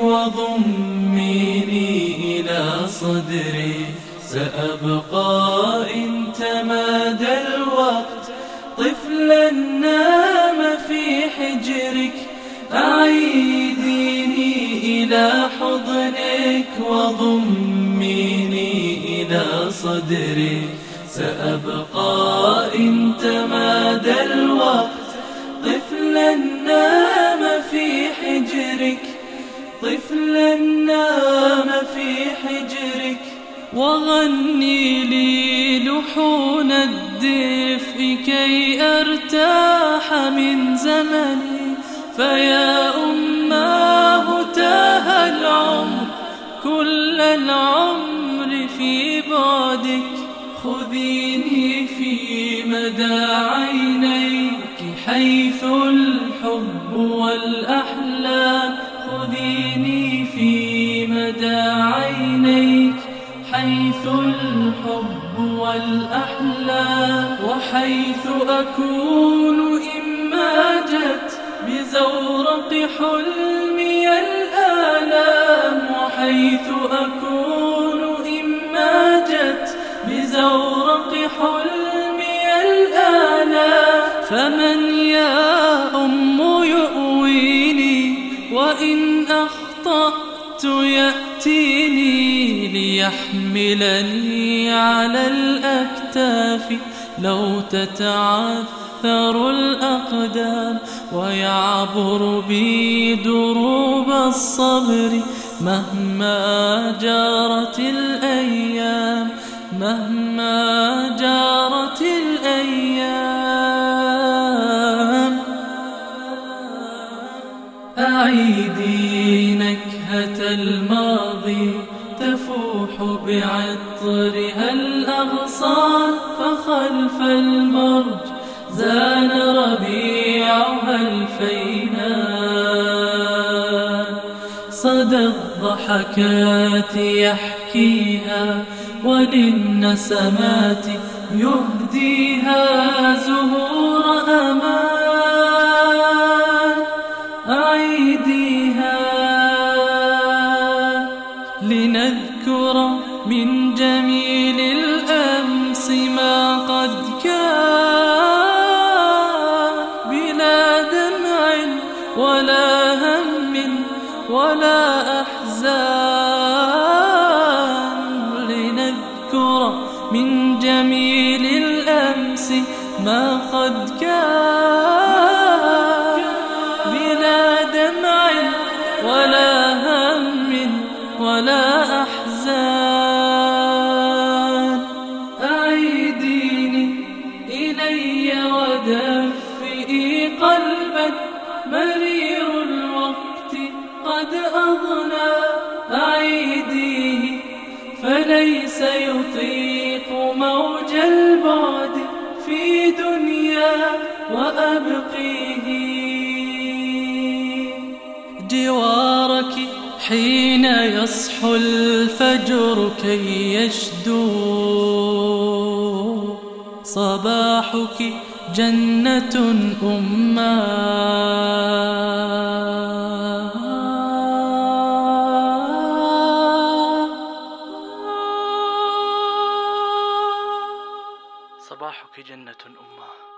وضميني إلى صدري. سأبقى إن تمادى الوقت. طفلا نام في حجرك. أعيديني إلى حضنك وضميني إلى صدرك سأبقى إن تمادى الوقت. طفلا نام في حجرك. طفلا نام في حجرك وغني لي لحون الدفء كي أرتاح من زمني. فيا أماه تاه العمر كل العمر في بعدك. خذيني في مدى عينيك حيث الحب والأحلام حيث الحب والأحلام وحيث أكون إن ماجت بزورق حلمي الآلام وحيث أكون إن ماجت بزورق حلمي الآلام. فمن يا أم يؤويني وإن أخطأت يأتيني. ليحملني على الأكتاف لو تتعثر الأقدام ويعبر بي دروب الصبر مهما جارت الأيام مهما جارت الأيام. أعيدي نكهة الماضي تفوح بعطرها الأغصان فخلف المرج زان ربيعها الفينان. صدى الضحكات يحكيها وللنسمات يهديها زهور أمان. لنذكر من جميل الأمس ما قد كان بلا دمع ولا هم ولا أحزان لنذكر من جميل الأمس ما قد كان بلا دمع ولا هم ولا أحزان قد أضنى أعيديه فليس يطيق موج البعد في دنيا وأبقيه. جوارك حين يصحو الفجر كي يشدو صباحك جنة أمان صباحك جنة أمه